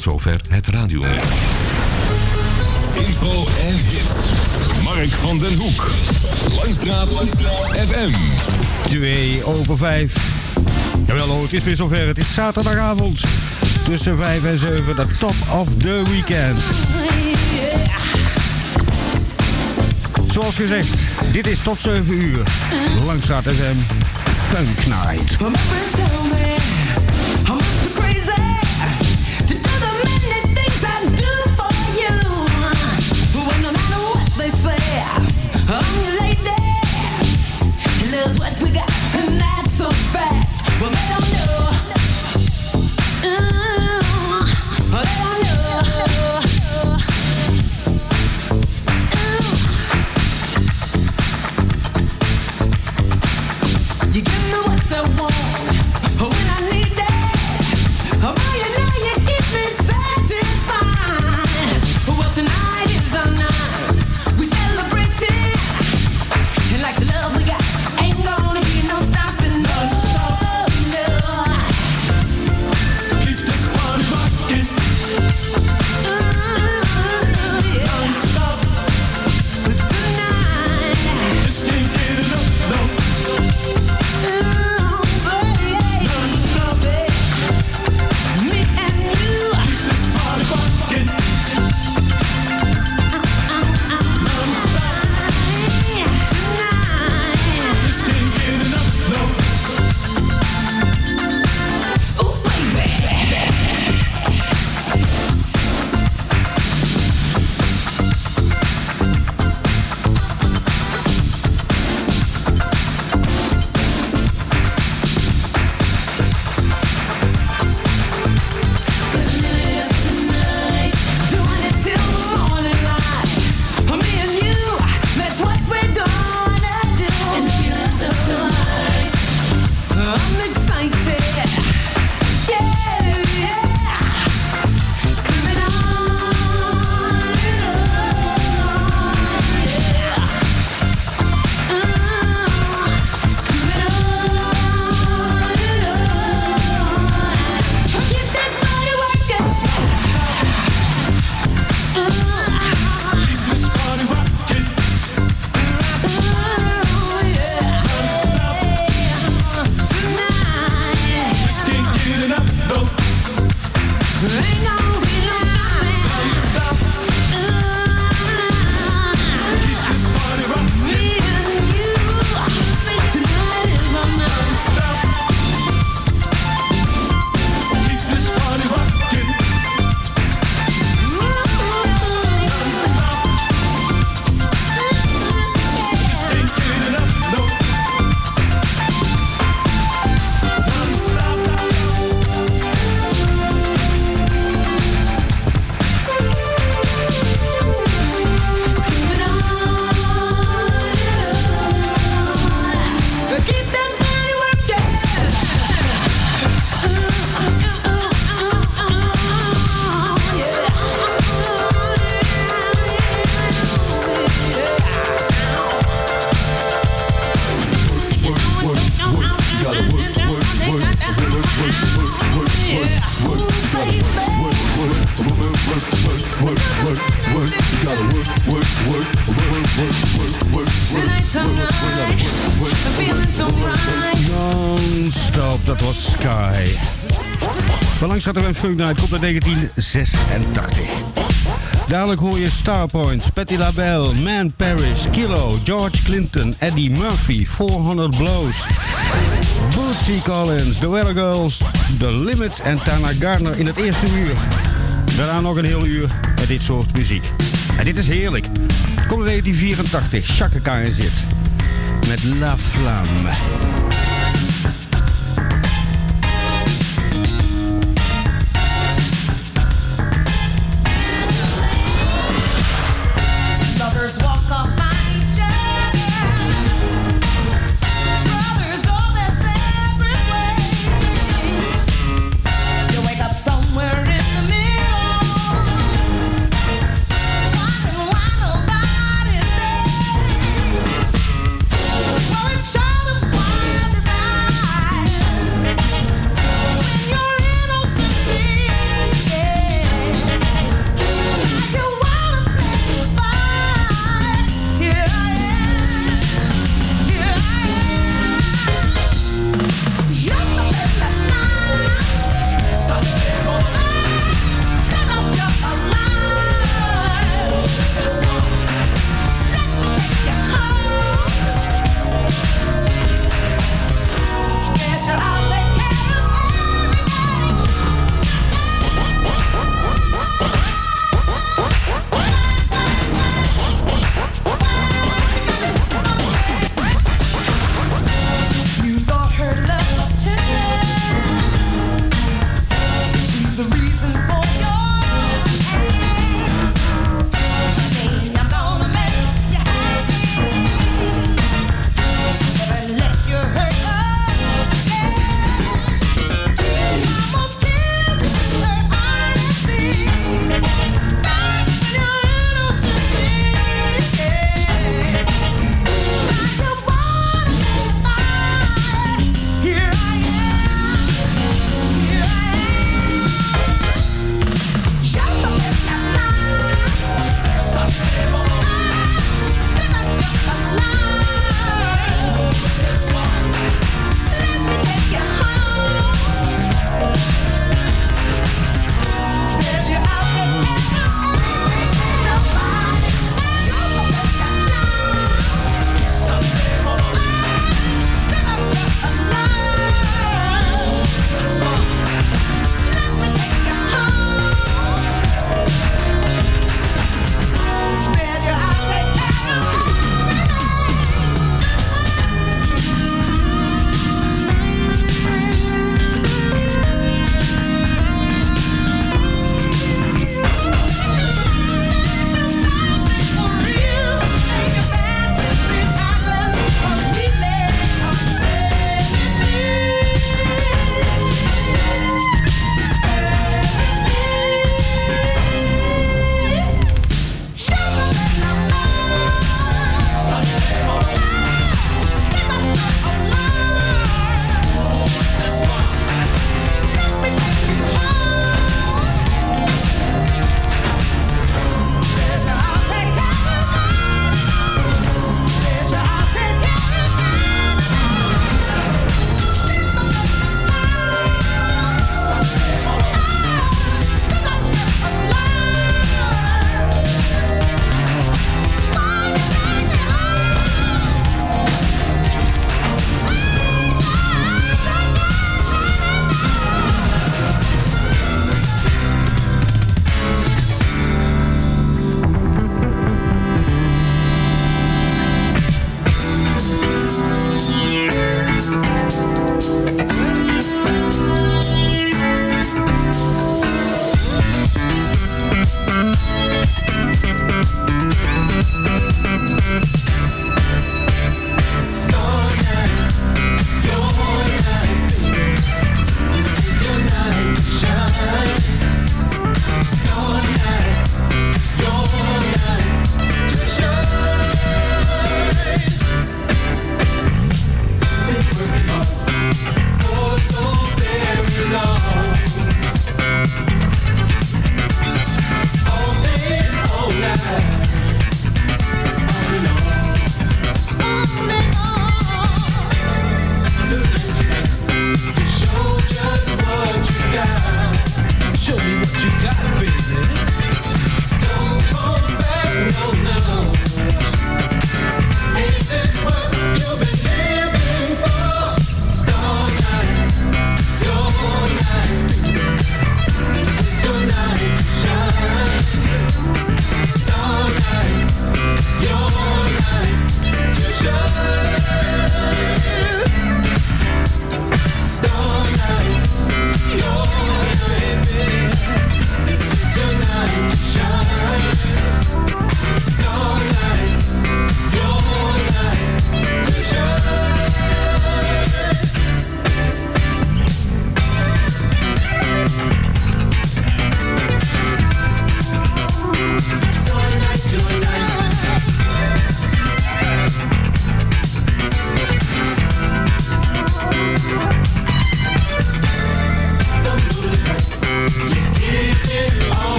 Tot zover het radio. Info en hits. Mark van den Hoek. Langstraat, FM. 2 over 5. Jawel, het is weer zover. Het is zaterdagavond. Tussen 5 en 7, de top of the weekend. Zoals gezegd, dit is tot 7 uur. Langstraat FM Funk Night. Funk Night komt uit 1986. Dadelijk hoor je Starpoint, Patti LaBelle, Man Paris, Kilo, George Clinton, Eddie Murphy, 400 Blows, Bootsy Collins, The Weather Girls, The Limits en Tana Gardner in het eerste uur. Daarna nog een heel uur met dit soort muziek. En dit is heerlijk. Komt uit 1984, Chaka en zit. Met La Flamme.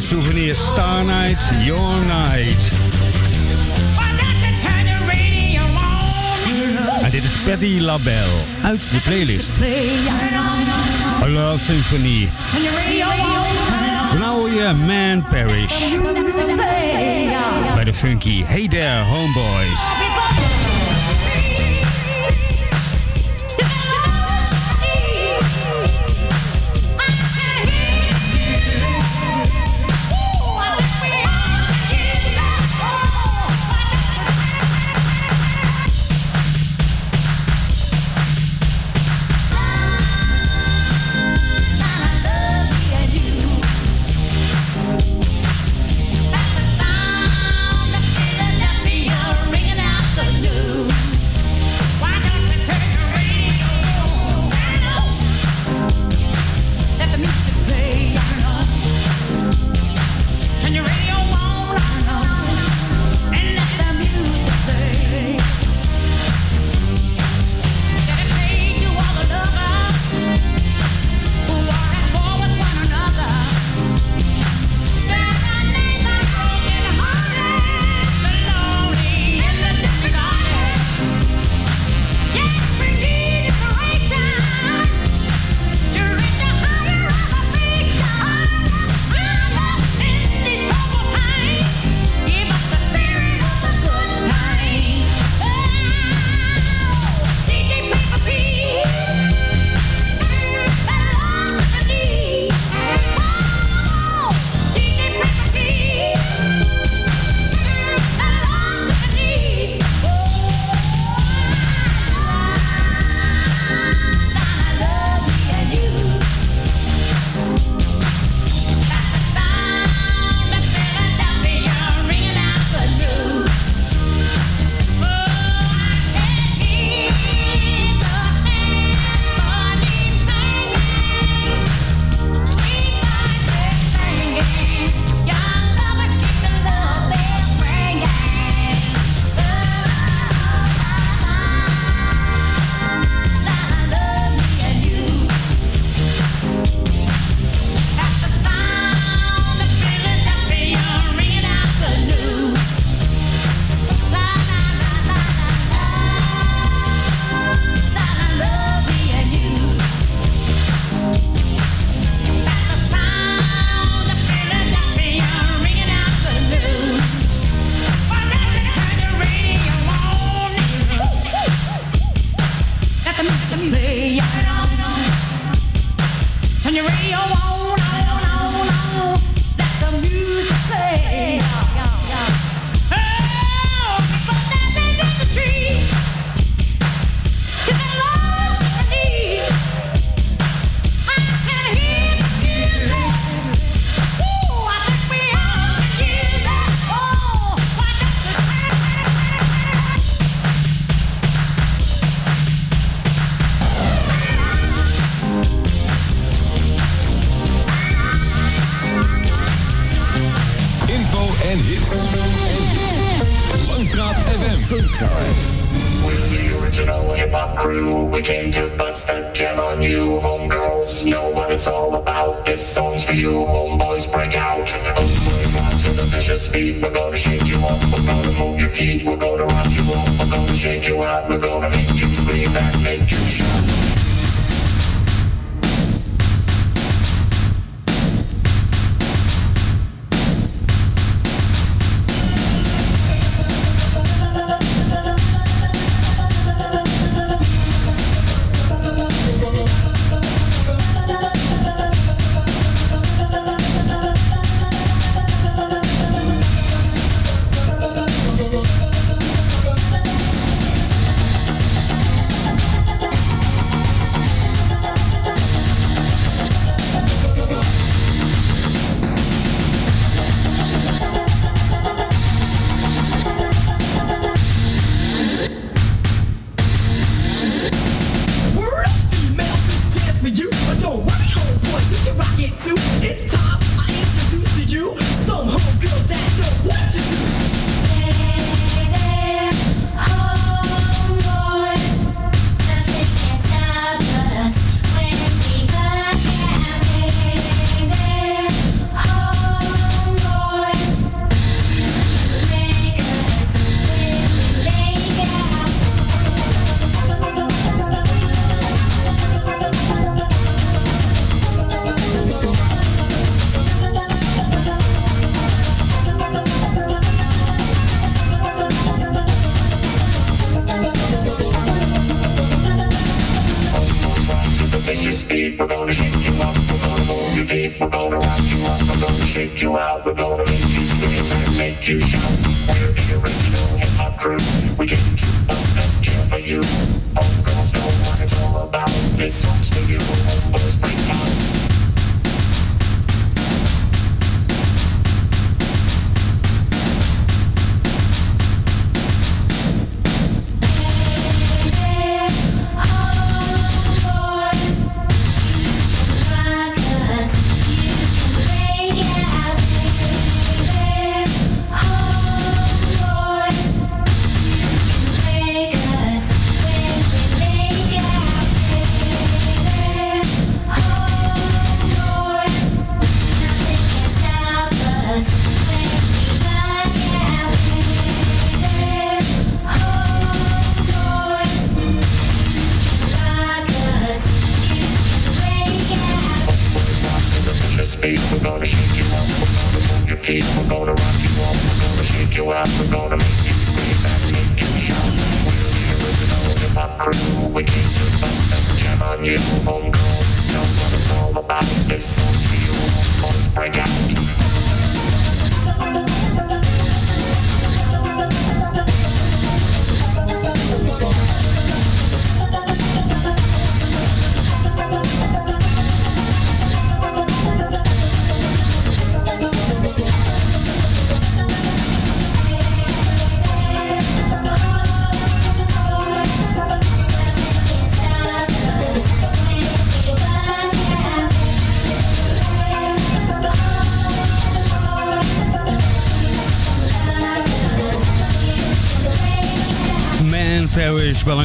En souvenir Star Night, Your Night. En dit is Patty LaBelle uit de playlist. A Love Symphony. Nou je Man Parish. Bij de funky Hey There Homeboys.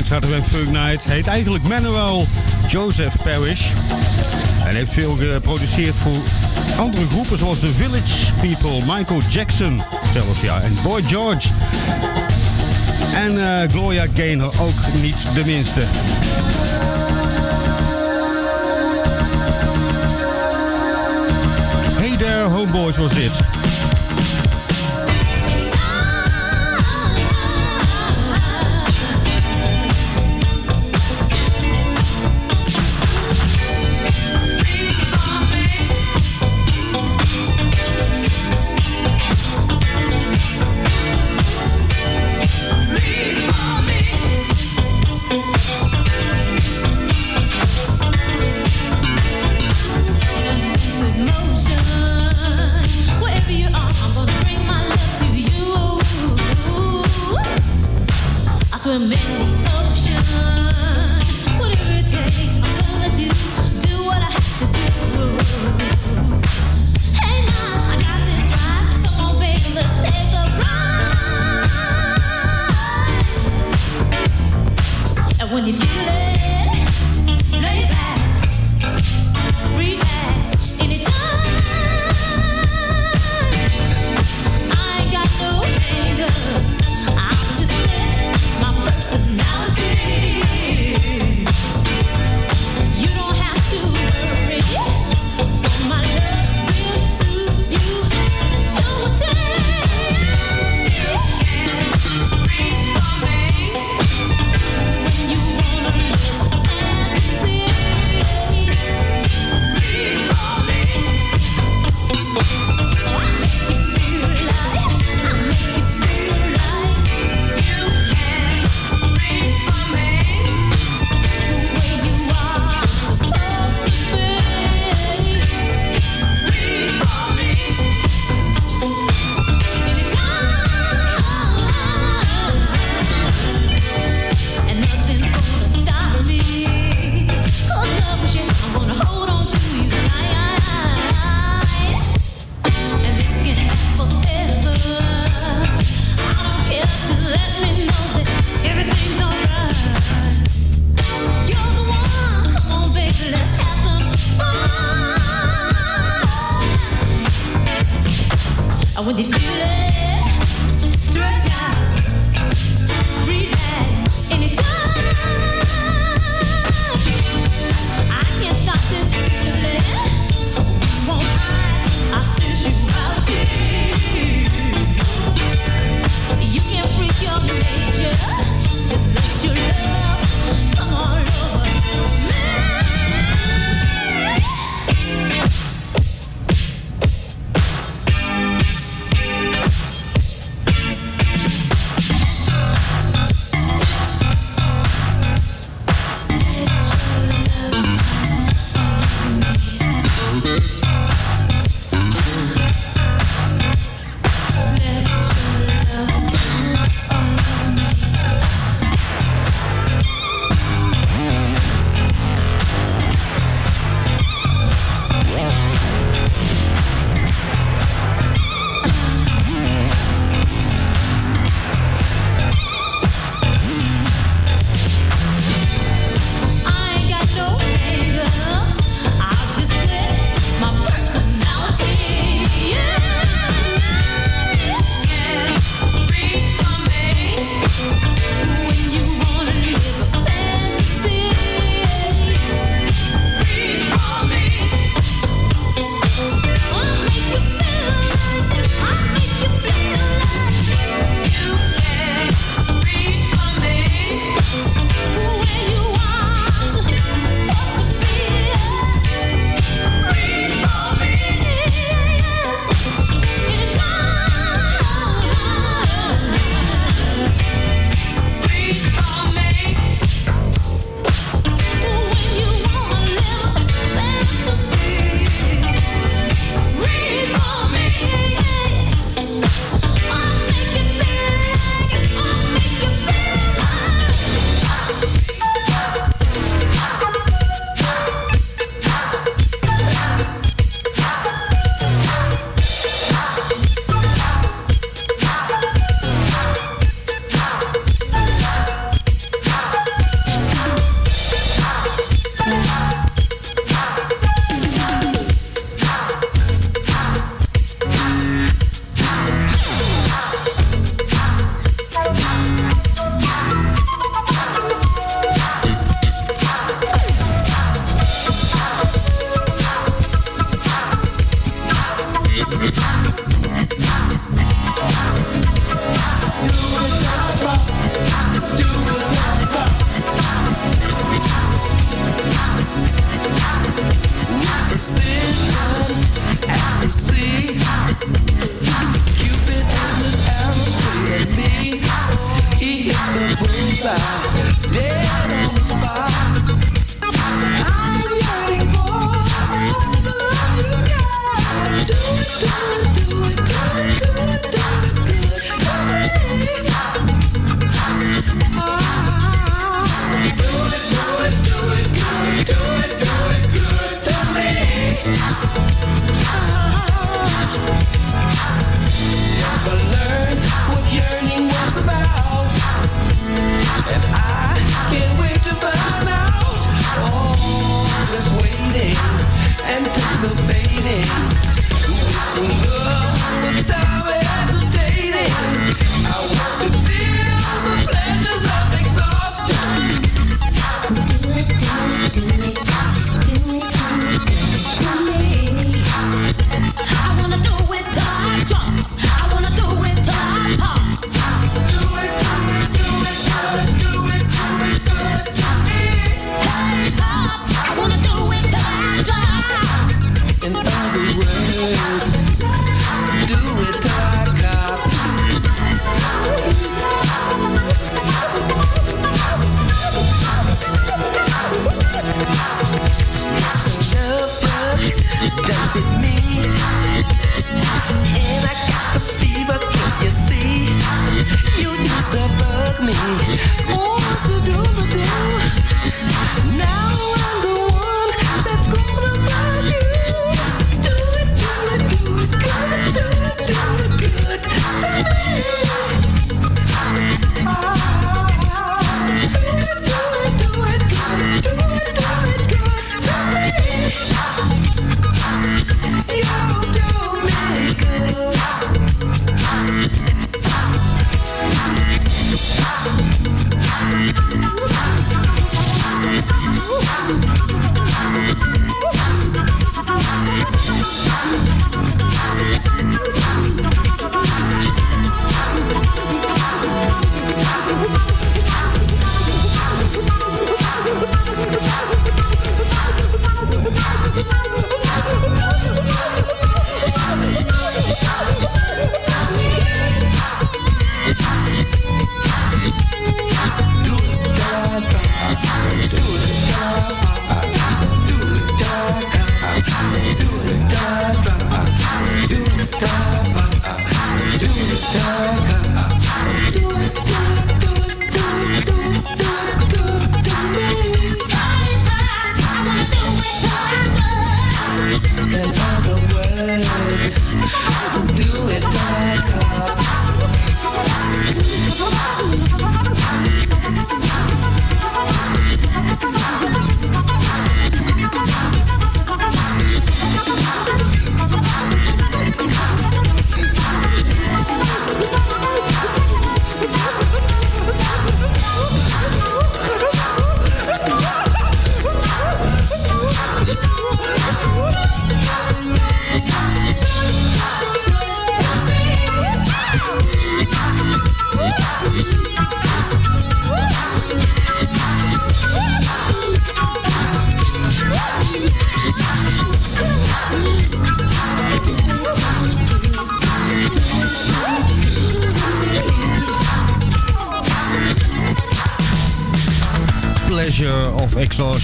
Hadden Funk Night. Heet eigenlijk Manuel Joseph Parrish. En heeft veel geproduceerd voor andere groepen zoals The Village People, Michael Jackson zelfs ja, en Boy George. En uh, Gloria Gaynor ook niet de minste. Hey there, homeboys was dit.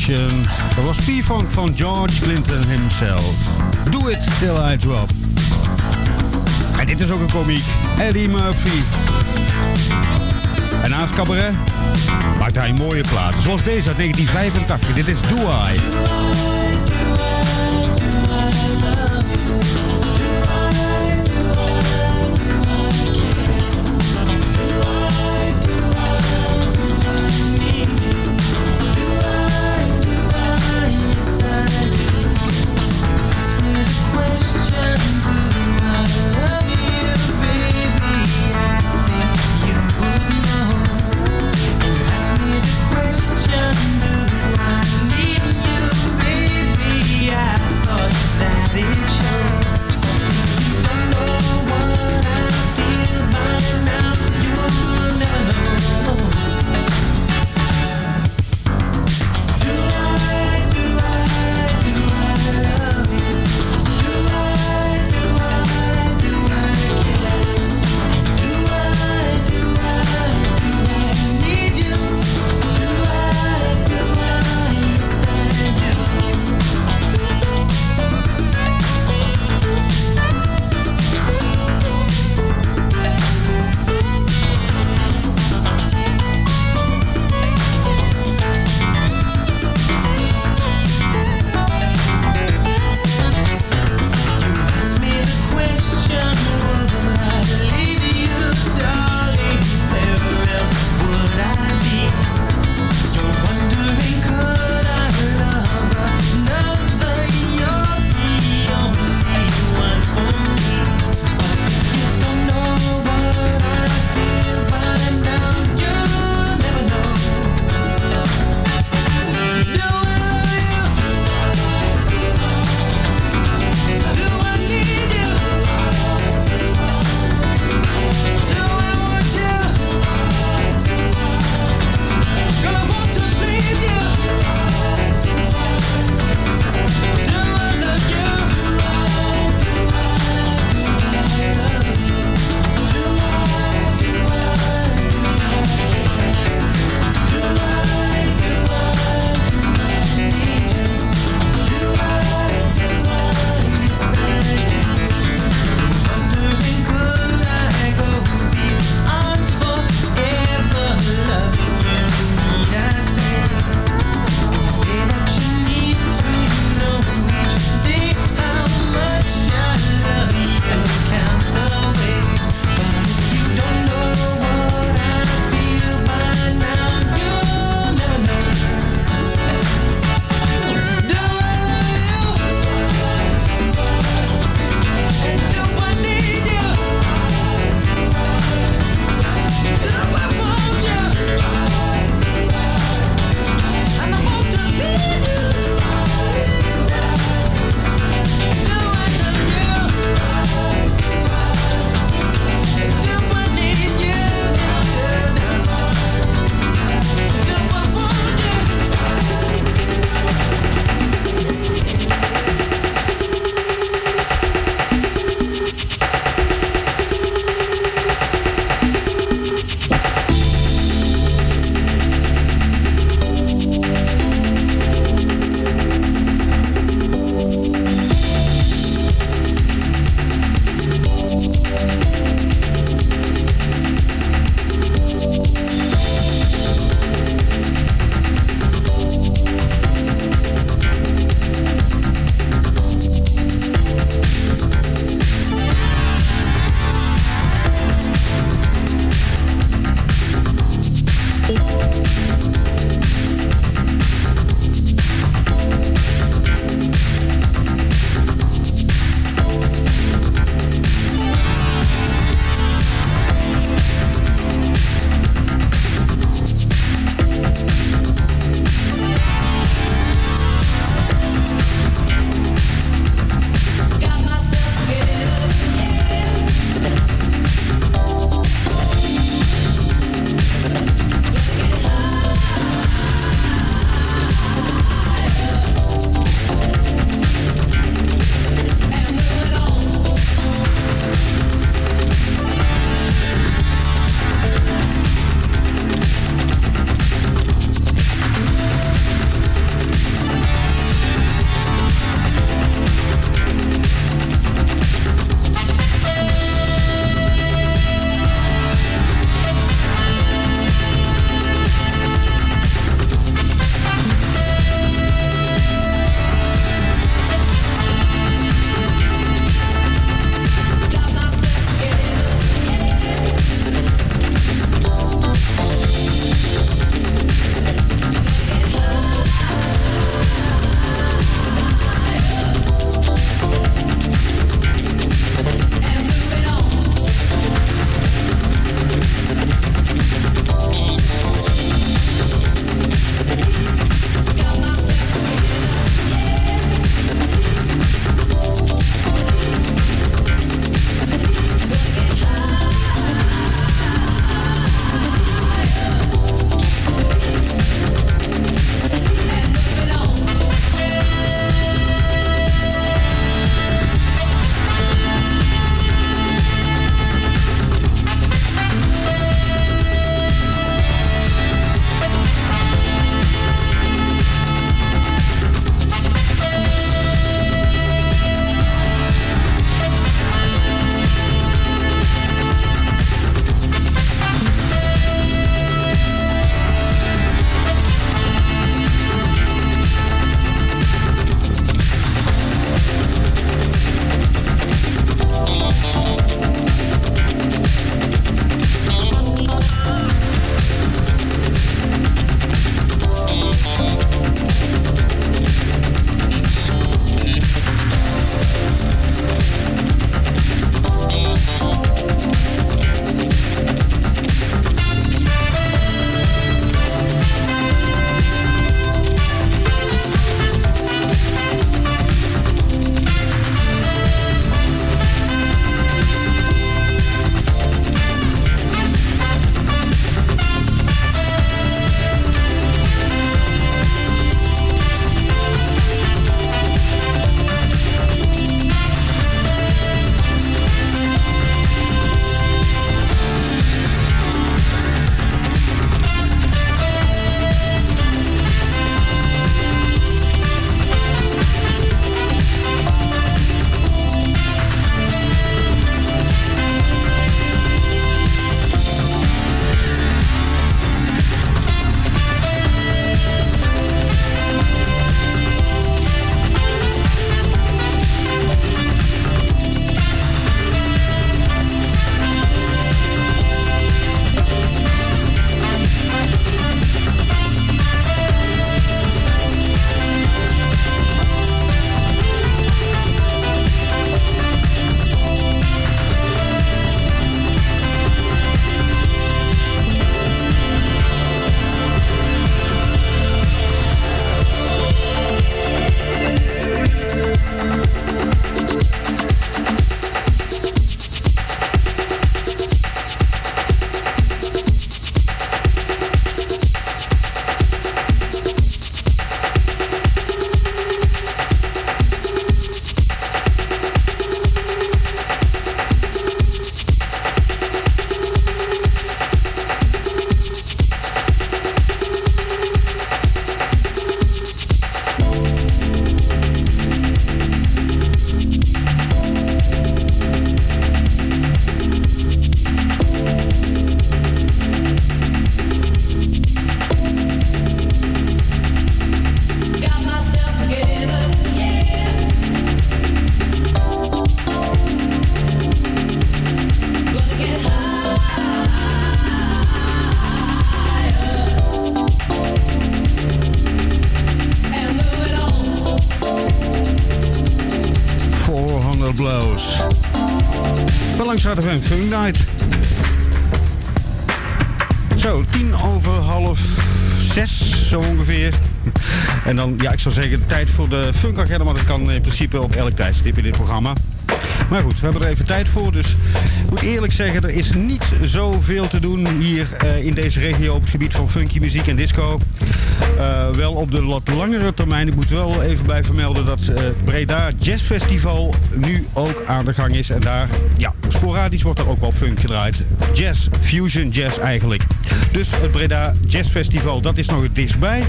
Dat was P-Funk van George Clinton himself. Do it till I drop. En dit is ook een komiek, Eddie Murphy. En naast cabaret maakt hij mooie platen, zoals deze uit 1985. Dit is Do I. zou zeggen, tijd voor de funkagenda, maar dat kan in principe op elk tijdstip in dit programma. Maar goed, we hebben er even tijd voor. Dus ik moet eerlijk zeggen, er is niet zoveel te doen hier uh, in deze regio op het gebied van funky muziek en disco. Uh, wel op de wat langere termijn. Ik moet wel even bij vermelden dat uh, Breda Jazz Festival nu ook aan de gang is. En daar, ja, sporadisch wordt er ook wel funk gedraaid. Jazz, fusion jazz eigenlijk. Dus het Breda Jazz Festival, dat is nog het dichtstbij.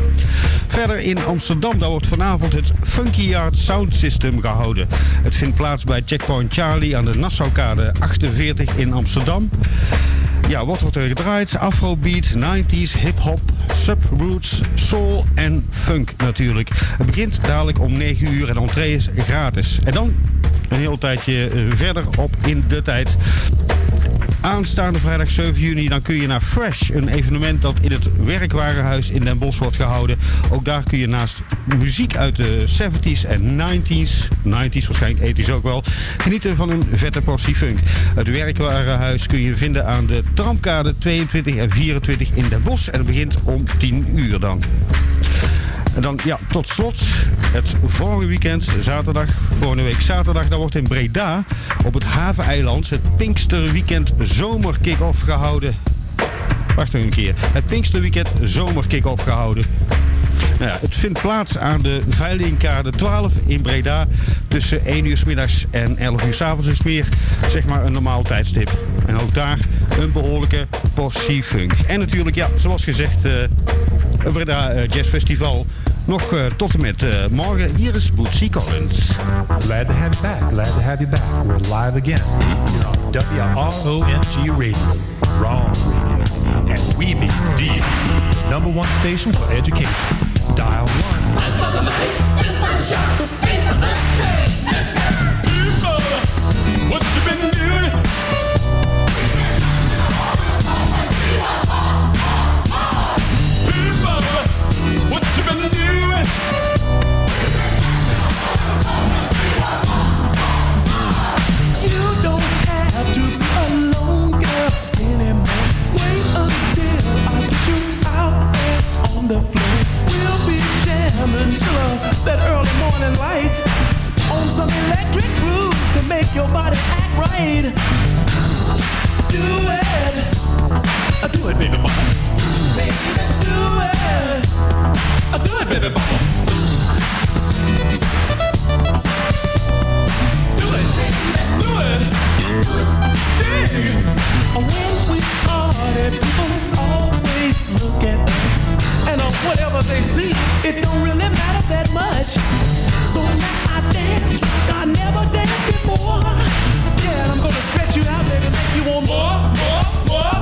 Verder in Amsterdam, daar wordt vanavond het Funky Yard Sound System gehouden. Het vindt plaats bij Checkpoint Charlie aan de Nassaukade 48 in Amsterdam. Ja, wat wordt er gedraaid? Afrobeat, 90s, hip-hop, subroots, soul en funk natuurlijk. Het begint dadelijk om 9 uur en de entree is gratis. En dan een heel tijdje eh, verder op in de tijd. Aanstaande vrijdag 7 juni dan kun je naar Fresh, een evenement dat in het werkwarenhuis in Den Bosch wordt gehouden. Ook daar kun je naast muziek uit de 70s en 90s, 90s waarschijnlijk 80s ook wel, genieten van een vette portie funk. Het werkwarenhuis kun je vinden aan de Tramkade 22 en 24 in Den Bosch en het begint om 10 uur dan. En dan, ja, tot slot, het volgende weekend, zaterdag, volgende week zaterdag, dan wordt in Breda op het Haveneiland het Pinkster Weekend Zomer Kick-Off gehouden. Wacht even een keer. Het Pinkster Weekend Zomer Kick-Off gehouden. Nou ja, het vindt plaats aan de Veilingkade 12 in Breda tussen 1 uur s middags en 11 uur s avonds. is meer zeg maar een normaal tijdstip. En ook daar een behoorlijke portie funk. En natuurlijk, ja, zoals gezegd, uh, Breda uh, Jazz Festival nog uh, tot en met uh, morgen. Hier is Bootsy Collins. Glad to have you back. Glad to have you back. We're live again. W-R-O-N-G Radio. Wrong Radio. And we be D. Number one station for education. Dial one. One for the money, two for the show, three for the People, your body act right. Do it, do it, baby mama. Baby, do it, do it, baby mama. Do it, do it, dig. When we party, people always look at us and on whatever they see, it don't really matter that much. More, more, more.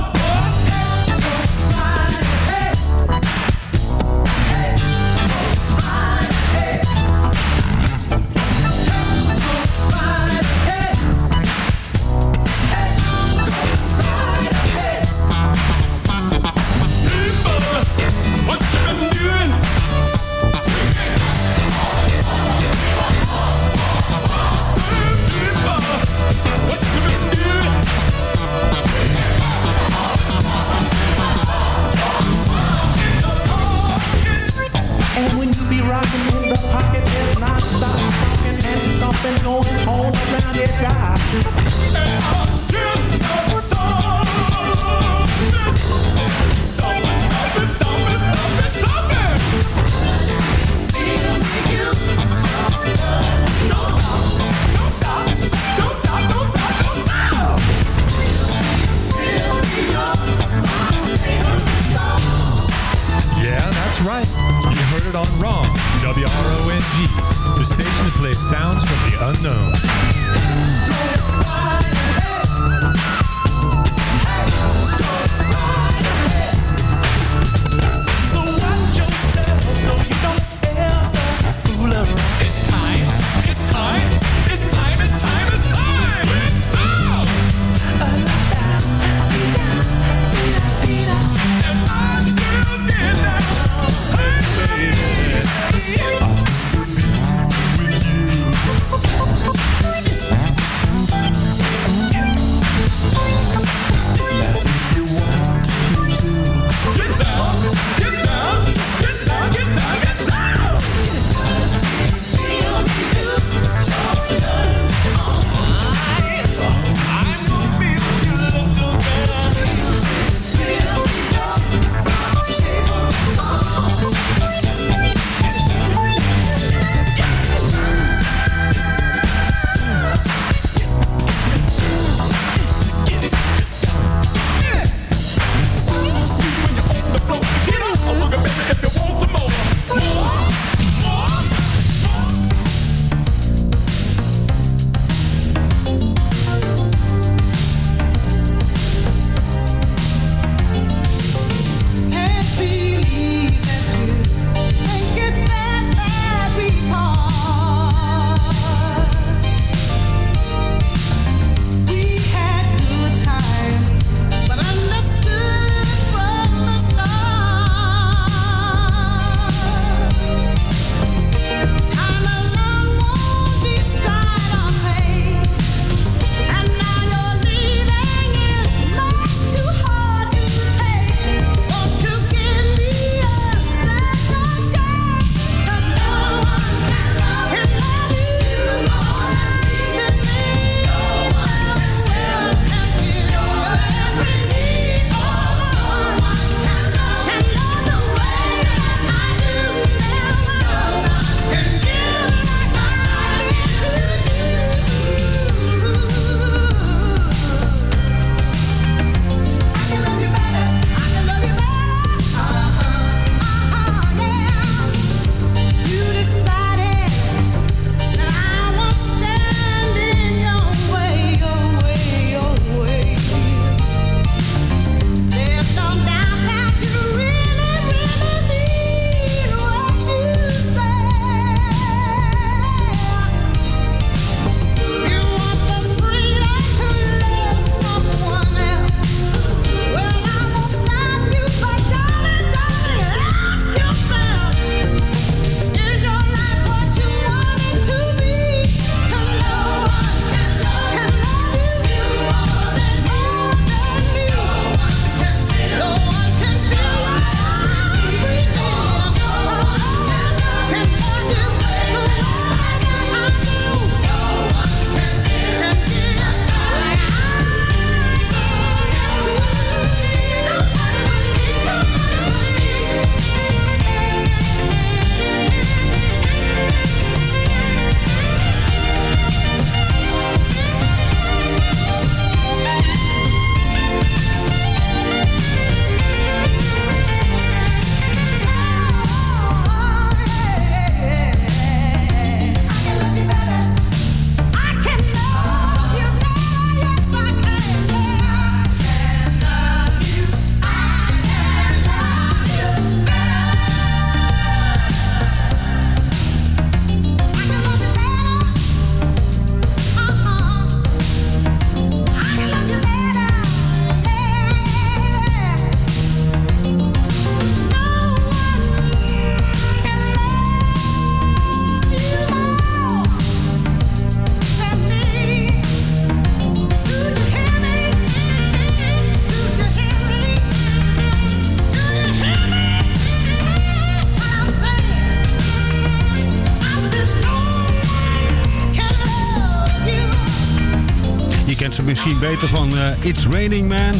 Van uh, It's Raining Man.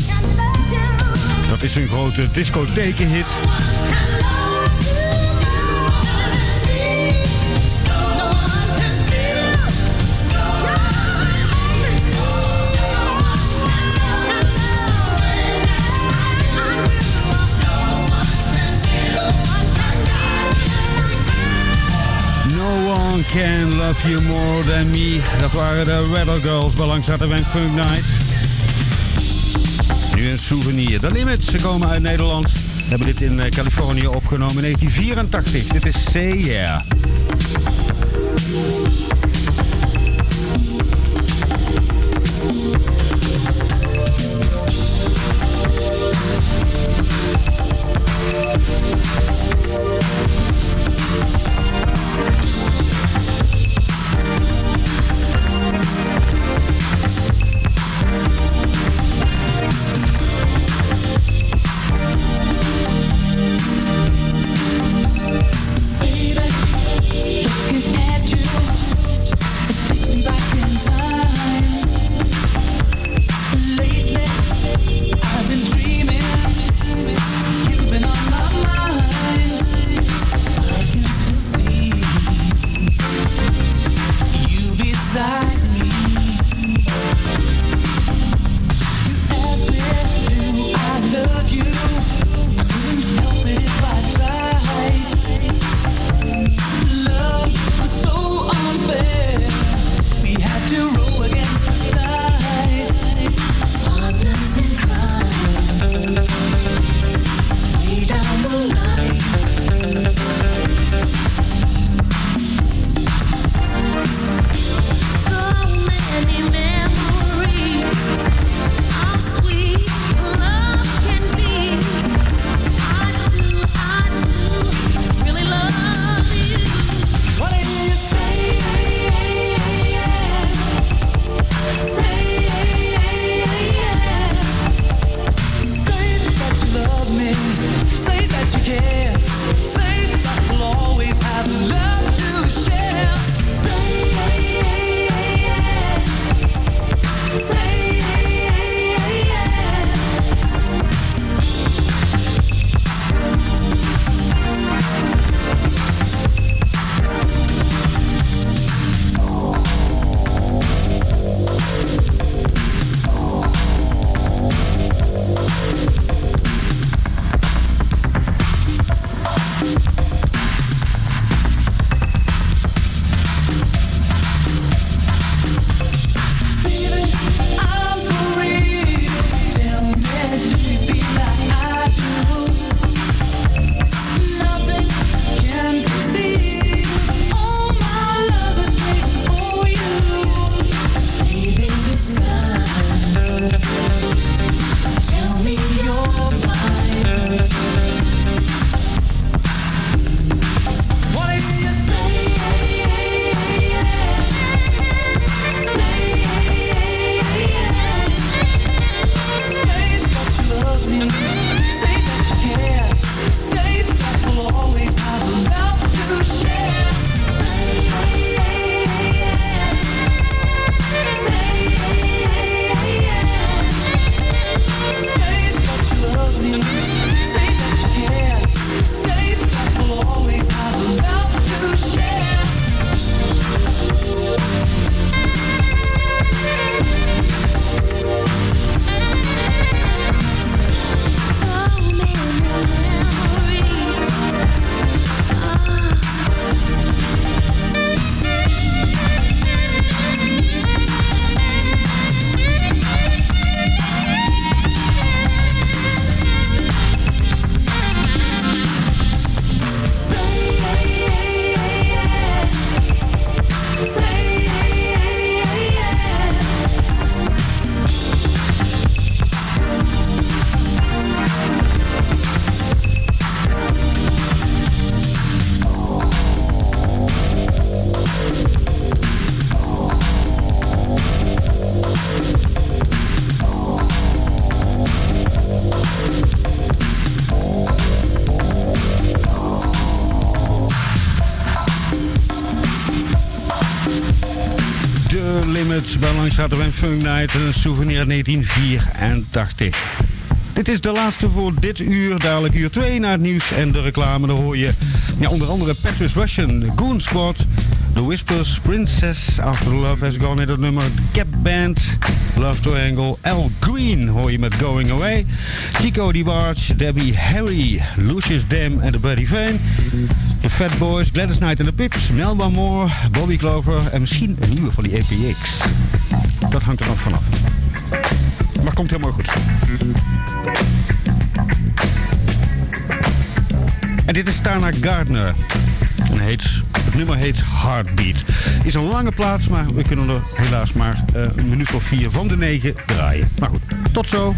Dat is een grote discothekenhit. Can Love You More Than Me. Dat waren de Rebel Girls bij Langs Funk Night. Een souvenir. De Limits, ze komen uit Nederland. Hebben dit in eh, Californië opgenomen in 1984. Dit is Say. Funk Night. Een souvenir 1984. Dit is de laatste voor dit uur. Dadelijk uur 2 naar het nieuws en de reclame. Dan hoor je ja, onder andere Patrice Russian, Goon Squad, The Whispers, Princess, After Love Has Gone in het nummer, Cap Band, Love Triangle, Al Green hoor je met Going Away, Chico DeBarge, Debbie Harry, Lucius Dam en de Buddy Vane, The Fat Boys, Gladys Knight en de Pips, Melba Moore, Bobby Clover en misschien een nieuwe van die EPX. Dat hangt er nog vanaf. Maar komt helemaal goed. En dit is Tana Gardner. En heet, het nummer heet Heartbeat. Is een lange plaats, maar we kunnen er helaas maar uh, een minuut of vier van de negen draaien. Maar goed, tot zo.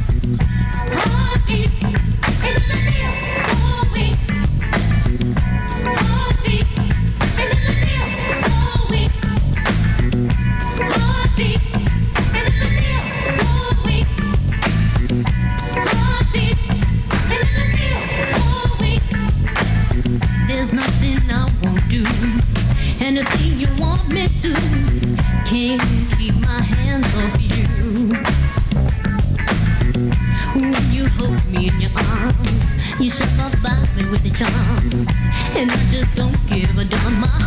With the charms, and I just don't give a damn.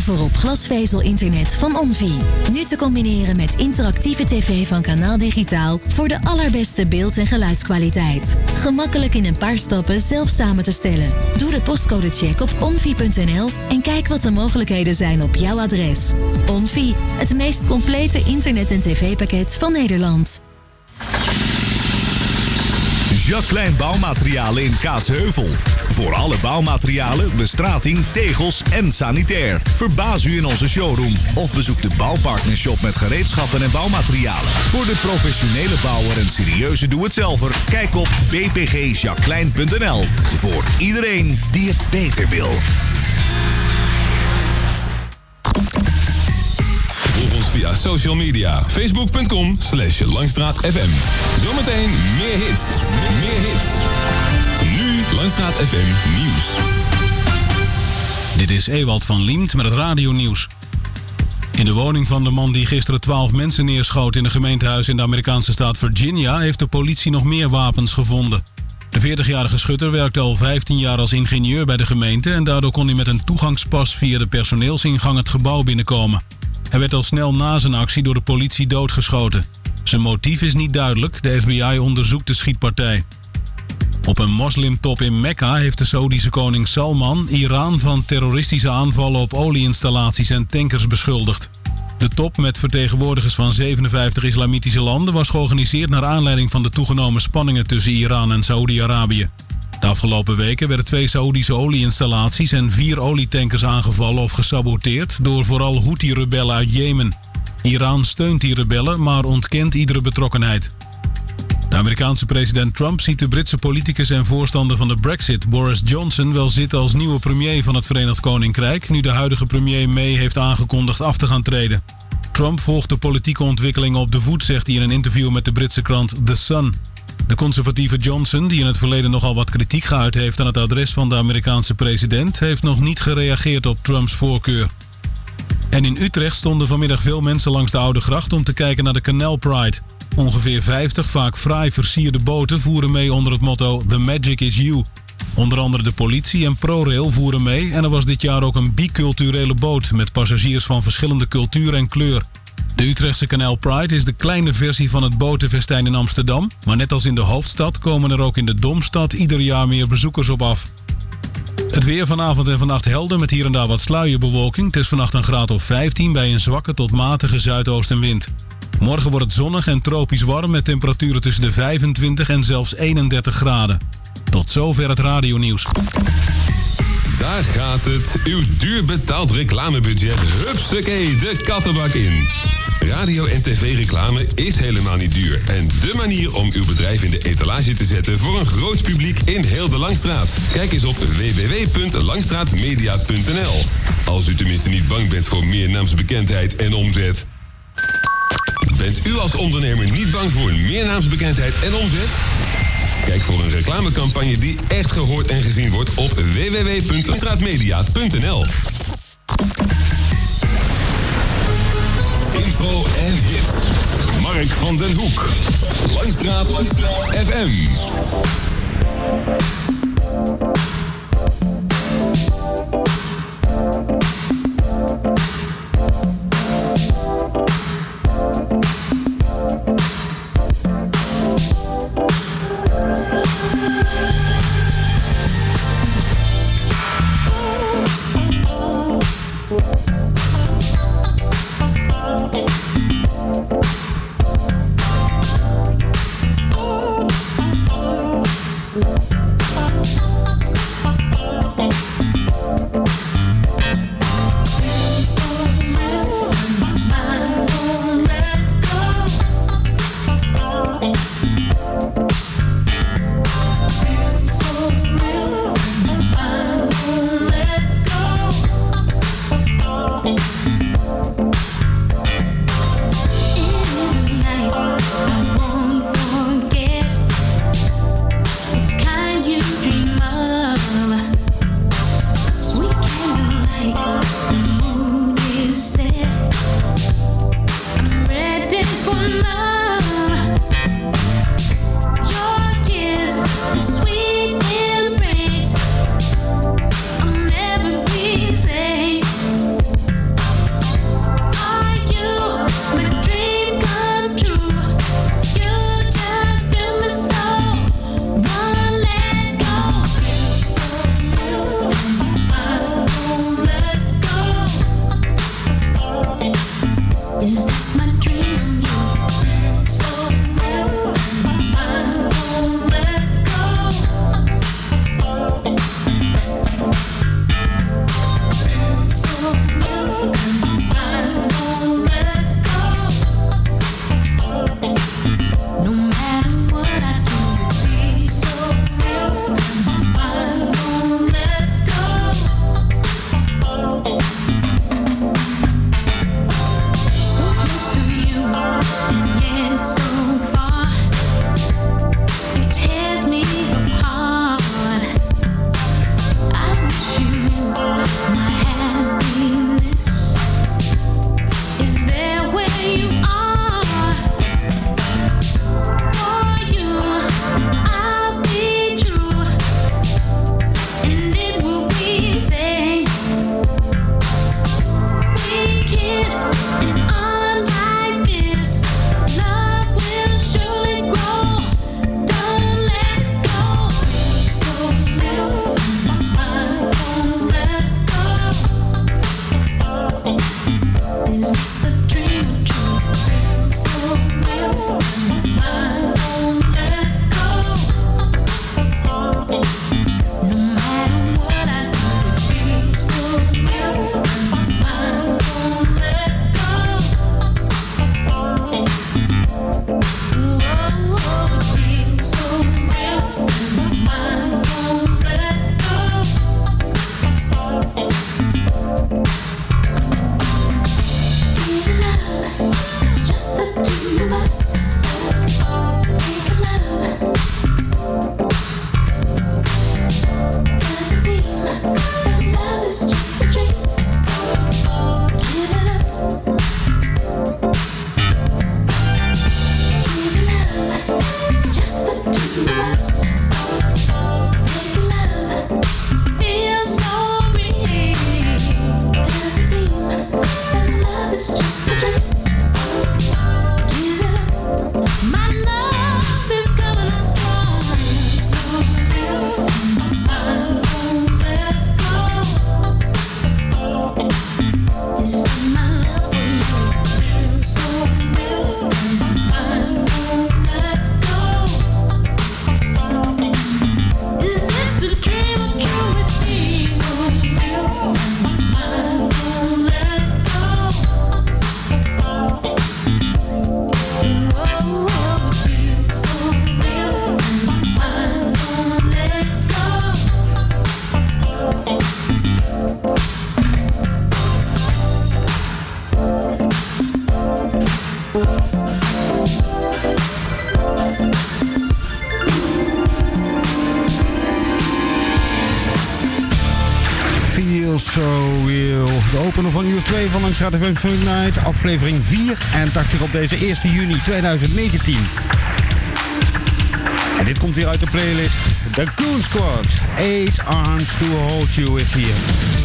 Over op glasvezel-internet van Onvi. Nu te combineren met interactieve tv van Kanaal Digitaal... voor de allerbeste beeld- en geluidskwaliteit. Gemakkelijk in een paar stappen zelf samen te stellen. Doe de postcode-check op onvi.nl... en kijk wat de mogelijkheden zijn op jouw adres. Onvi, het meest complete internet- en tv-pakket van Nederland. Jacqueline Bouwmaterialen in Kaatsheuvel Voor alle bouwmaterialen, bestrating, tegels en sanitair. Verbaas u in onze showroom of bezoek de Bouwpartnershop met gereedschappen en bouwmaterialen. Voor de professionele bouwer en serieuze doe-het-zelver, kijk op bpgjacqueline.nl. Voor iedereen die het beter wil. Volg ons via social media. Facebook.com slash Langstraat. Zometeen meer hits. Meer hits. Langstraat FM Nieuws. Dit is Ewald van Liemt met het radionieuws. In de woning van de man die gisteren 12 mensen neerschoot in een gemeentehuis in de Amerikaanse staat Virginia heeft de politie nog meer wapens gevonden. De 40-jarige schutter werkte al 15 jaar als ingenieur bij de gemeente en daardoor kon hij met een toegangspas via de personeelsingang het gebouw binnenkomen. Hij werd al snel na zijn actie door de politie doodgeschoten. Zijn motief is niet duidelijk, de FBI onderzoekt de schietpartij. Op een moslimtop in Mekka heeft de Saoedische koning Salman Iran van terroristische aanvallen op olieinstallaties en tankers beschuldigd. De top met vertegenwoordigers van 57 islamitische landen was georganiseerd naar aanleiding van de toegenomen spanningen tussen Iran en Saoedi-Arabië. De afgelopen weken werden twee Saoedische olieinstallaties en vier olietankers aangevallen of gesaboteerd door vooral Houthi-rebellen uit Jemen. Iran steunt die rebellen, maar ontkent iedere betrokkenheid. Amerikaanse president Trump ziet de Britse politicus en voorstander van de Brexit, Boris Johnson, wel zitten als nieuwe premier van het Verenigd Koninkrijk, nu de huidige premier May heeft aangekondigd af te gaan treden. Trump volgt de politieke ontwikkelingen op de voet, zegt hij in een interview met de Britse krant The Sun. De conservatieve Johnson, die in het verleden nogal wat kritiek geuit heeft aan het adres van de Amerikaanse president, heeft nog niet gereageerd op Trumps voorkeur. En in Utrecht stonden vanmiddag veel mensen langs de Oude Gracht om te kijken naar de Canal Pride. Ongeveer 50 vaak fraai versierde boten voeren mee onder het motto The Magic is You. Onder andere de politie en ProRail voeren mee en er was dit jaar ook een biculturele boot met passagiers van verschillende cultuur en kleur. De Utrechtse Canal Pride is de kleine versie van het botenfestijn in Amsterdam, maar net als in de hoofdstad komen er ook in de Domstad ieder jaar meer bezoekers op af. Het weer vanavond en vannacht helder met hier en daar wat sluierbewolking. Het is vannacht een graad of 15 bij een zwakke tot matige zuidoostenwind. Morgen wordt het zonnig en tropisch warm met temperaturen tussen de 25 en zelfs 31 graden. Tot zover het radionieuws. Daar gaat het. Uw duur betaald reclamebudget. Hupsakee, de kattenbak in. Radio- en tv-reclame is helemaal niet duur. En de manier om uw bedrijf in de etalage te zetten voor een groot publiek in heel de Langstraat. Kijk eens op www.langstraatmedia.nl. Als u tenminste niet bang bent voor meer naamsbekendheid en omzet. Bent u als ondernemer niet bang voor meernaamsbekendheid en omzet? Kijk voor een reclamecampagne die echt gehoord en gezien wordt op www.straatmedia.nl. Info en hits. Mark van den Hoek. Langstraat, Langstraat FM. Uur 2 van Langs FM Funk Night. Aflevering 84 op deze 1 juni 2019. En dit komt hier uit de playlist. The Goon Squad. Eight Arms to Hold You is hier.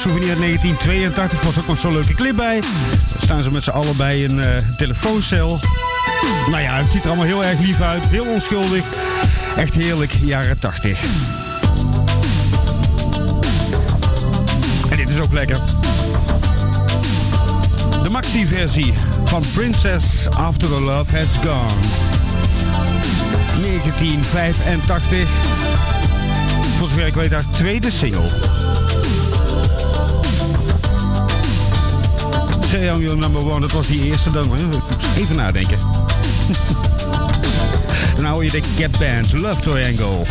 Souvenir uit 1982. was ook nog zo'n leuke clip bij. Daar staan ze met z'n allen bij een uh, telefooncel. Nou ja, het ziet er allemaal heel erg lief uit. Heel onschuldig. Echt heerlijk, jaren 80. En dit is ook lekker. De maxi-versie van Princess After the Love Has Gone. 1985. Voor zover ik weet haar tweede single. I'm Your Number One, dat was die eerste dan. Even nadenken. dan hou je de Get Band, Love Triangle.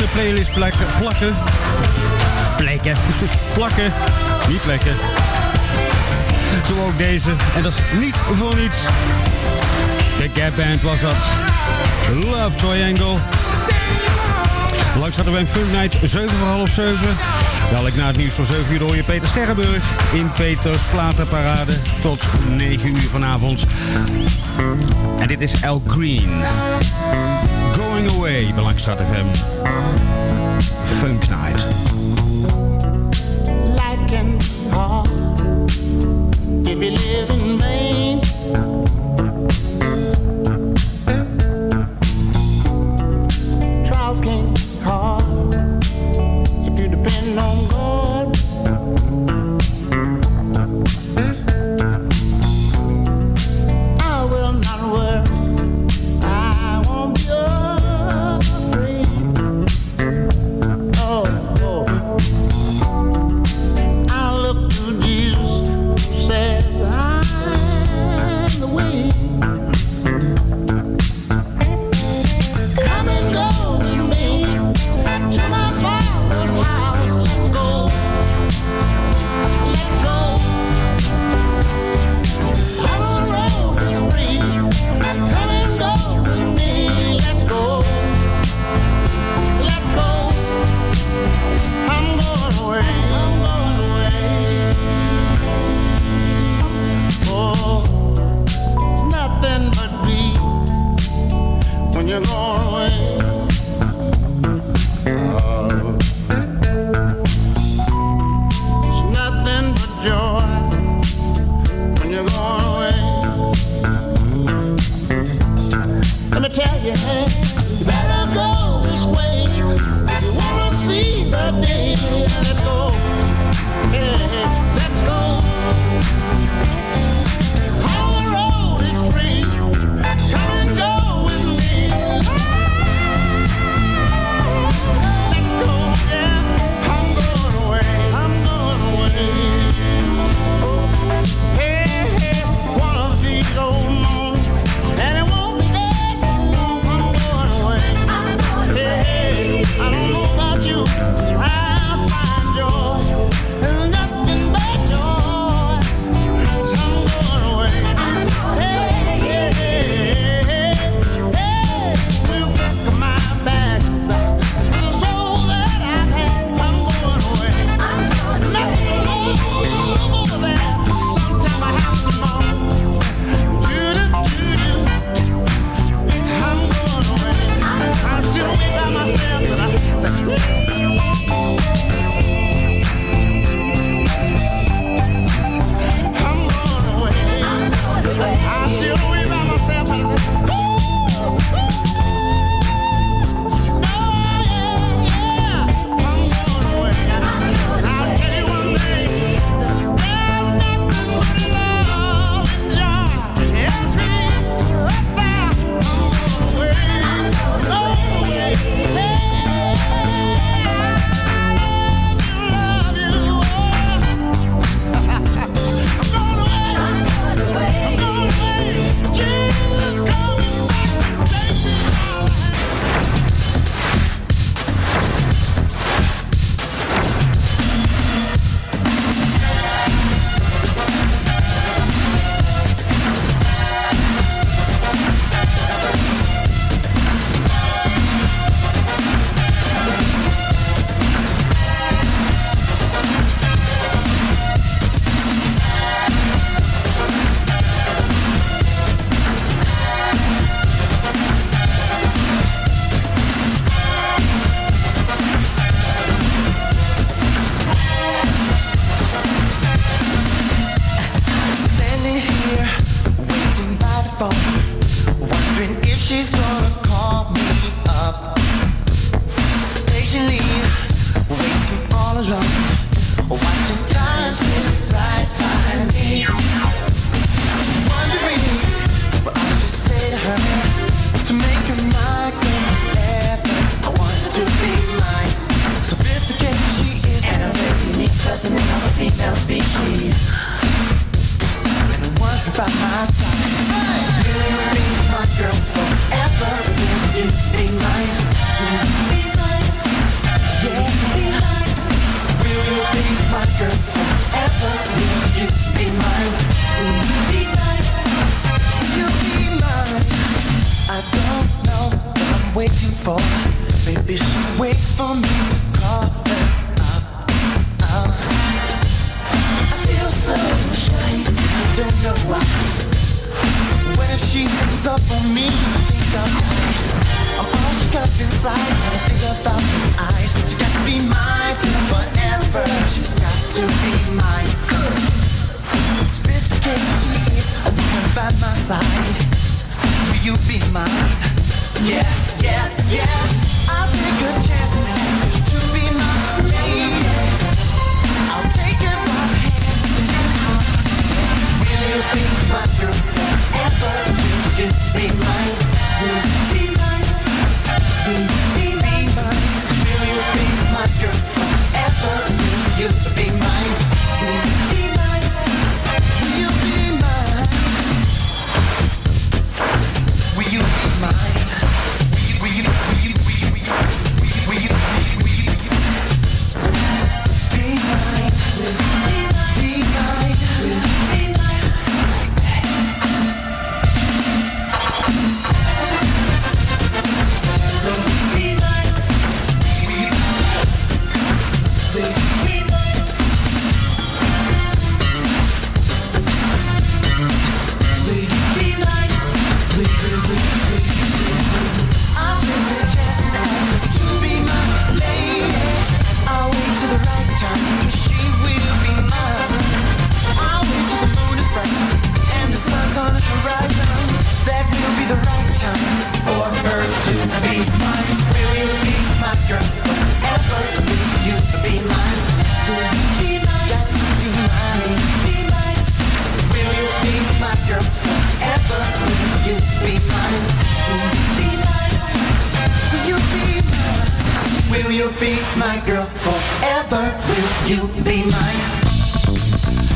de playlist plakken. Plakken. Plekken. plakken. Niet plekken. Zo ook deze. En dat is niet voor niets. De Gap Band was dat. Love Triangle. Langs hadden we een Funk Night 7 voor half 7. Dadelijk na het nieuws van 7 uur door je Peter Sterrenburg in Peters Platenparade tot 9 uur vanavond. En dit is El Green. Going Away bij Langstraat FM. Funk Night.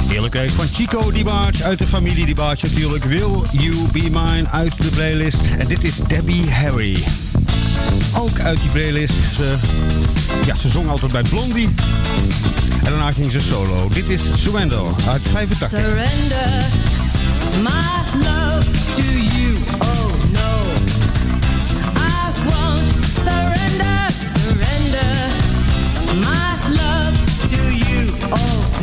Heerlijk werk van Chico DiBarge uit de familie DiBarge natuurlijk. Will You Be Mine uit de playlist. En dit is Debbie Harry. Ook uit die playlist. Ze, ja, ze zong altijd bij Blondie. En daarna ging ze solo. Dit is Surrender uit 85. Surrender love to you. Oh.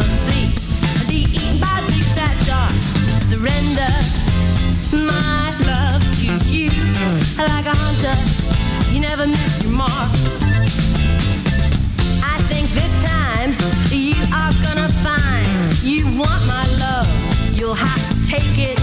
them free and big fat sharks. Surrender my love to you. Like a hunter, you never miss your mark. I think this time you are gonna find you want my love. You'll have to take it.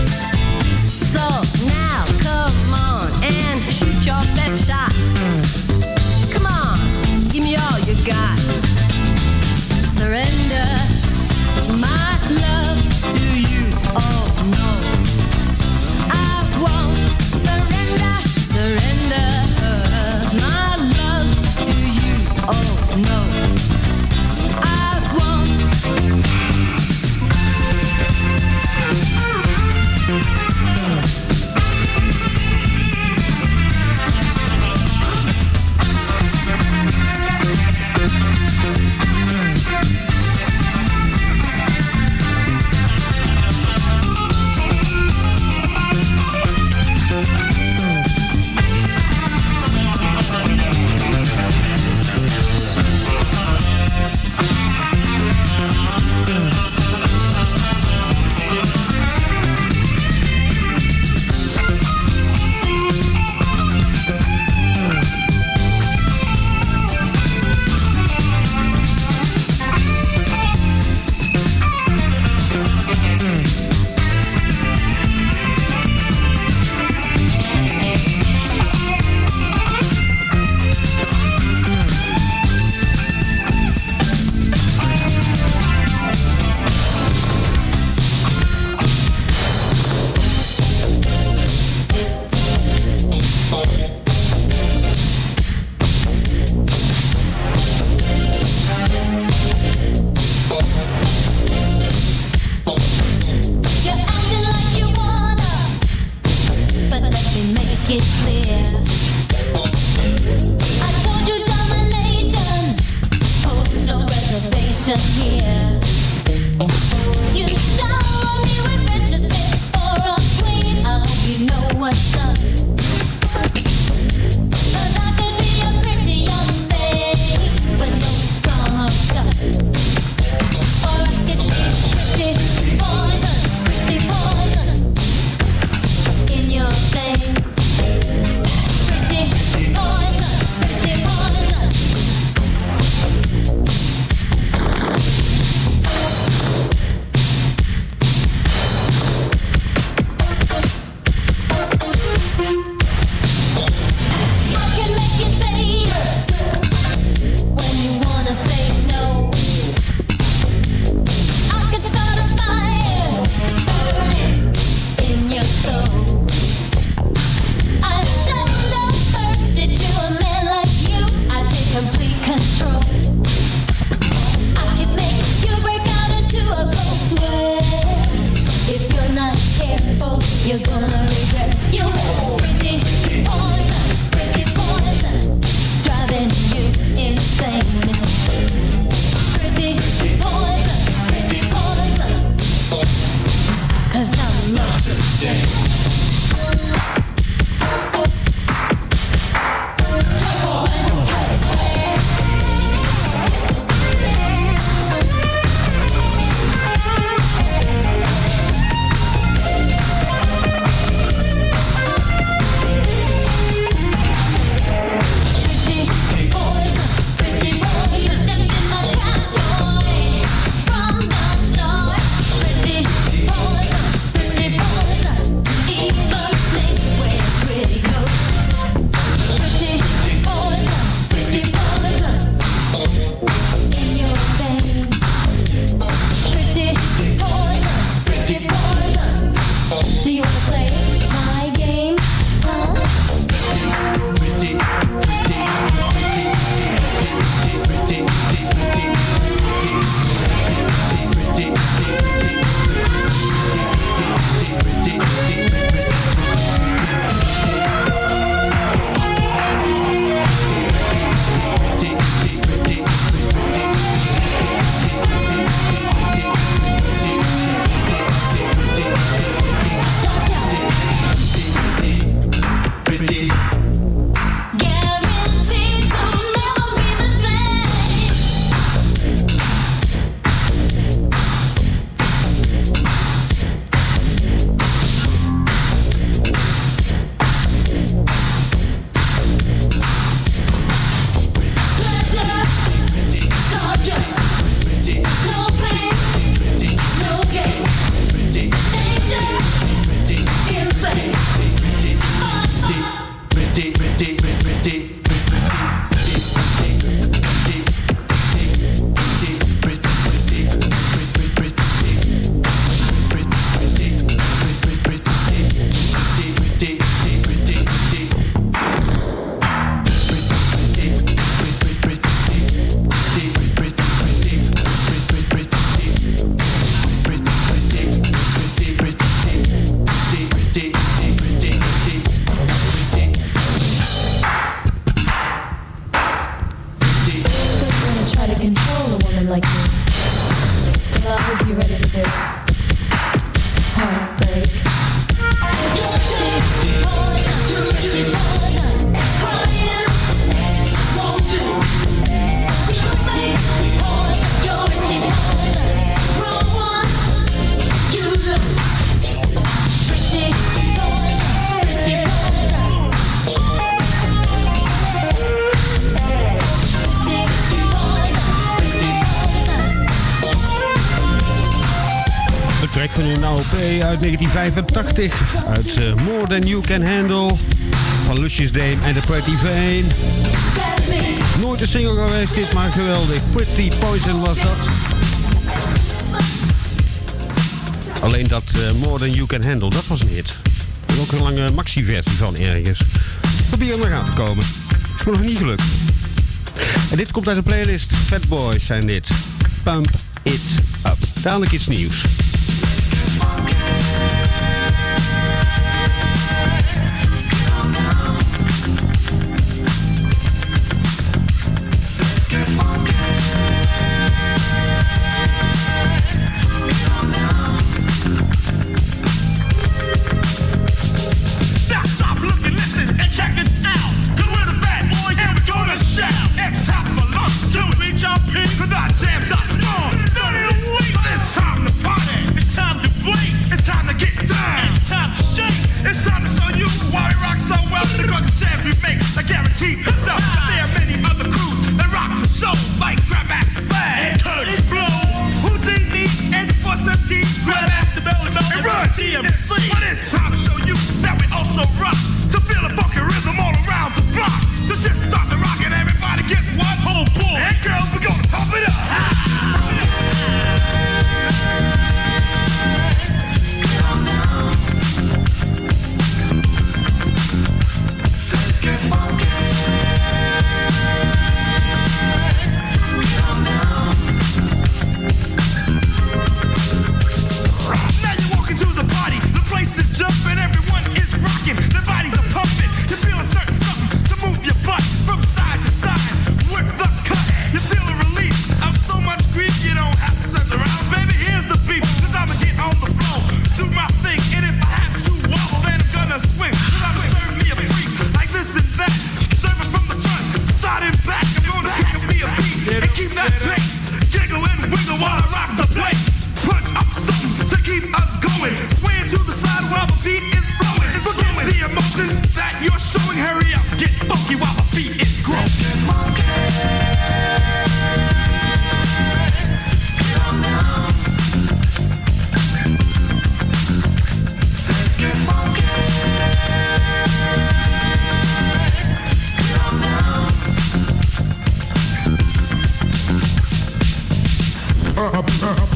1985 uit eh, More Than You Can Handle van Lucius Dame en de Pretty Vane. Nooit een single geweest dit, maar geweldig. Pretty Poison was dat. Alleen dat eh, More Than You Can Handle, dat was een hit. En ook een lange maxi-versie van ergens. Probeer hem eraan te komen. Is nog niet gelukt. En dit komt uit de playlist Fat Boys zijn dit. Pump It Up. Dadelijk iets nieuws. up, up.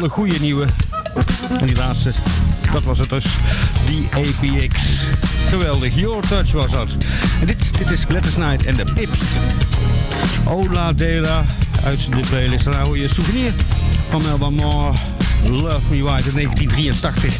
hele goede nieuwe. En die laatste, dat was het dus. Die APX. Geweldig. Your Touch was dat. En dit, dit is Letters Night en de Pips. Ola Dela uit de playlist. is nou je souvenir van Melba Moore. Love Me White uit 1983.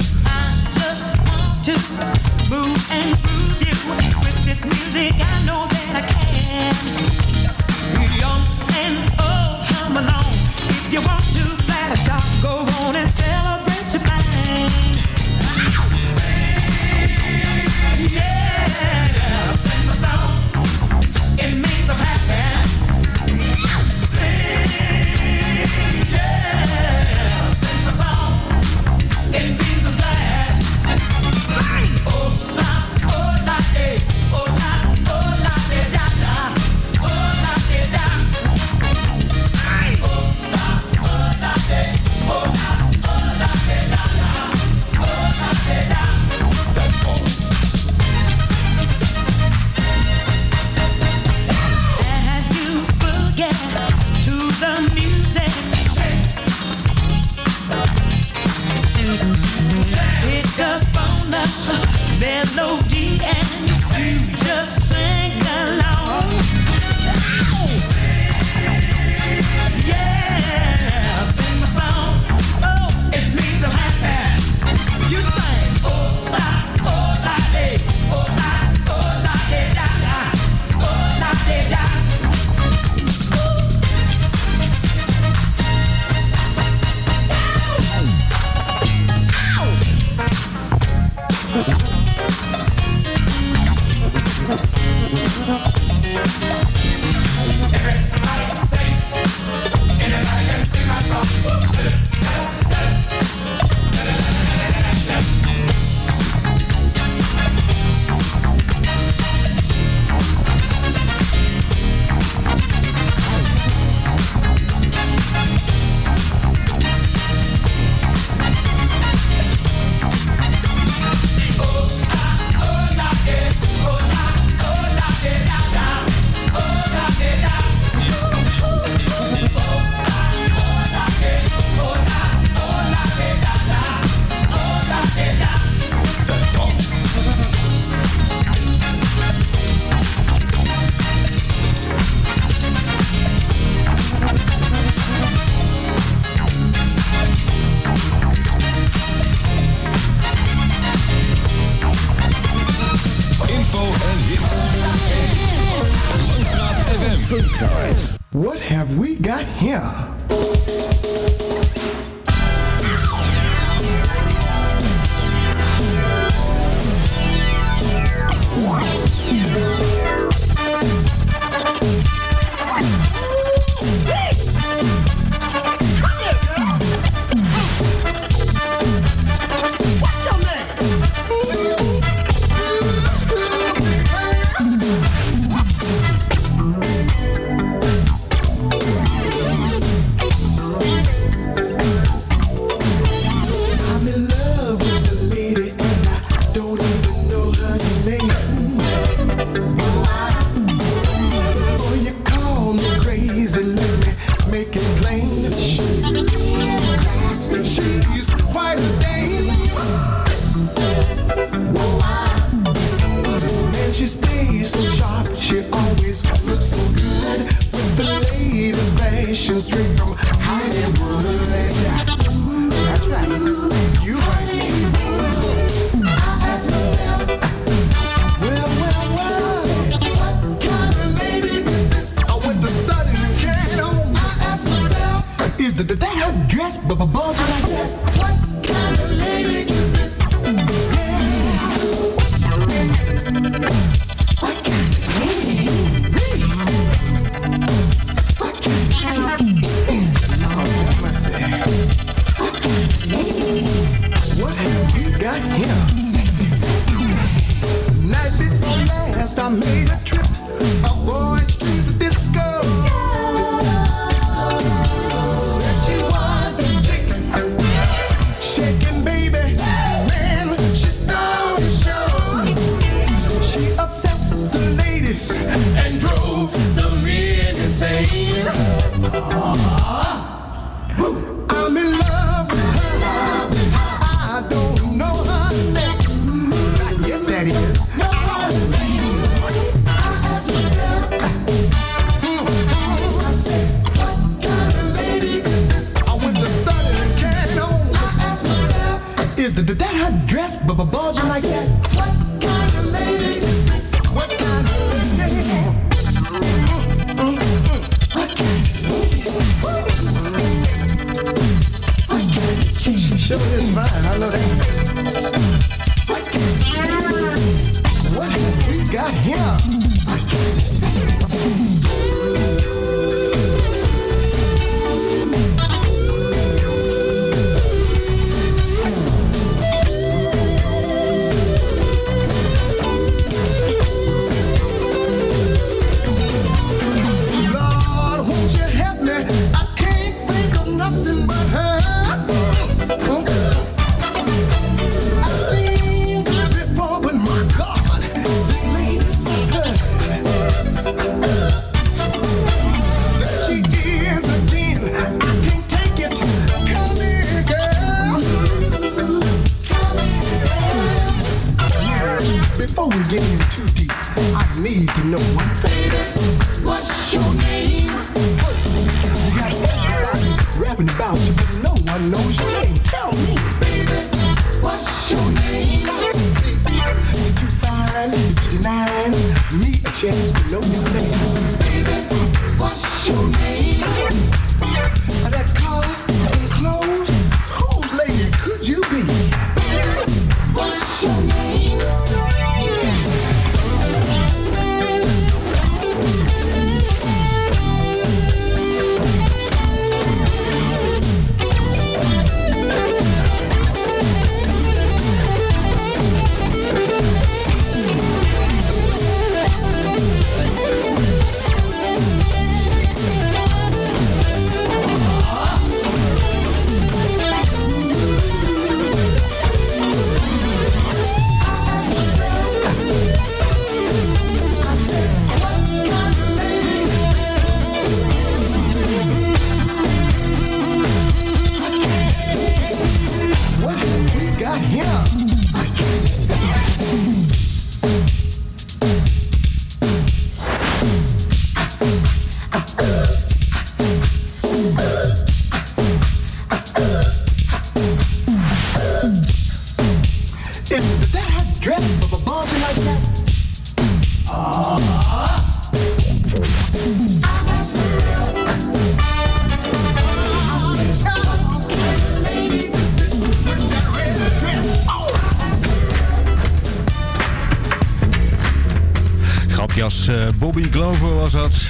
Sugar is fine, I love that.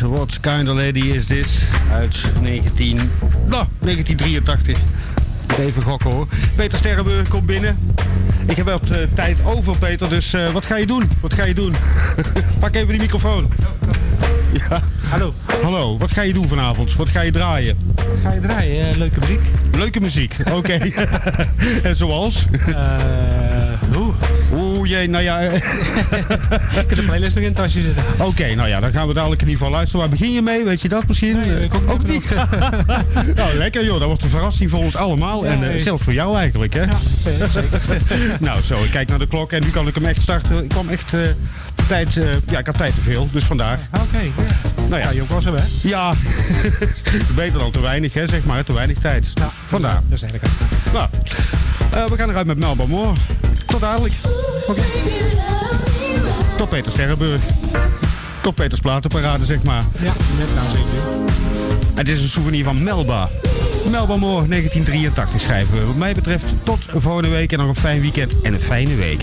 What kind of lady is this? Uit 19... Nou, 1983. Moet Even gokken hoor. Peter Sterrenburg komt binnen. Ik heb wat eh, tijd over, Peter. Dus eh, wat ga je doen? Wat ga je doen? Pak even die microfoon. Ja. Hallo. Hallo, wat ga je doen vanavond? Wat ga je draaien? Ga je draaien? Eh, leuke muziek. Leuke muziek, oké. en zoals? Jee, nou ja. Ik heb de playlist nog in het tasje zitten. Oké, nou ja, dan gaan we dadelijk in ieder geval luisteren. Waar begin je mee? Weet je dat misschien? Nee, ik ook niet. nou, lekker joh. Dat wordt een verrassing voor ons allemaal. Ja, en eh, nee. zelfs voor jou eigenlijk, hè? Ja, zeker. nou, zo, ik kijk naar de klok en nu kan ik hem echt starten. Ik kwam echt eh, tijd... eh, ja, ik had tijd te veel, dus vandaar. Oké. Nou ja, Ja, je ook wel zo, hè? ja. beter dan te weinig, hè, zeg maar. Te weinig tijd. Ja, Vandaar. Dat is eigenlijk Nou, eh, we gaan eruit met Melba Moore. Tot dadelijk. Oké. Tot Peter Sterrenburg. Tot Peters Platenparade, zeg maar. Ja, net 7 uur. Het is een souvenir van Melba. Melba Moore 1983 schrijven we. Wat mij betreft tot volgende week en nog een fijn weekend en een fijne week.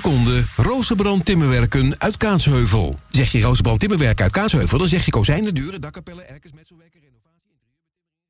Seconden Rozenbrand Timmerwerken uit Kaatsheuvel. Zeg je Rozenbrand Timmerwerken uit Kaatsheuvel, dan zeg je kozijnen, deuren, dakkapellen.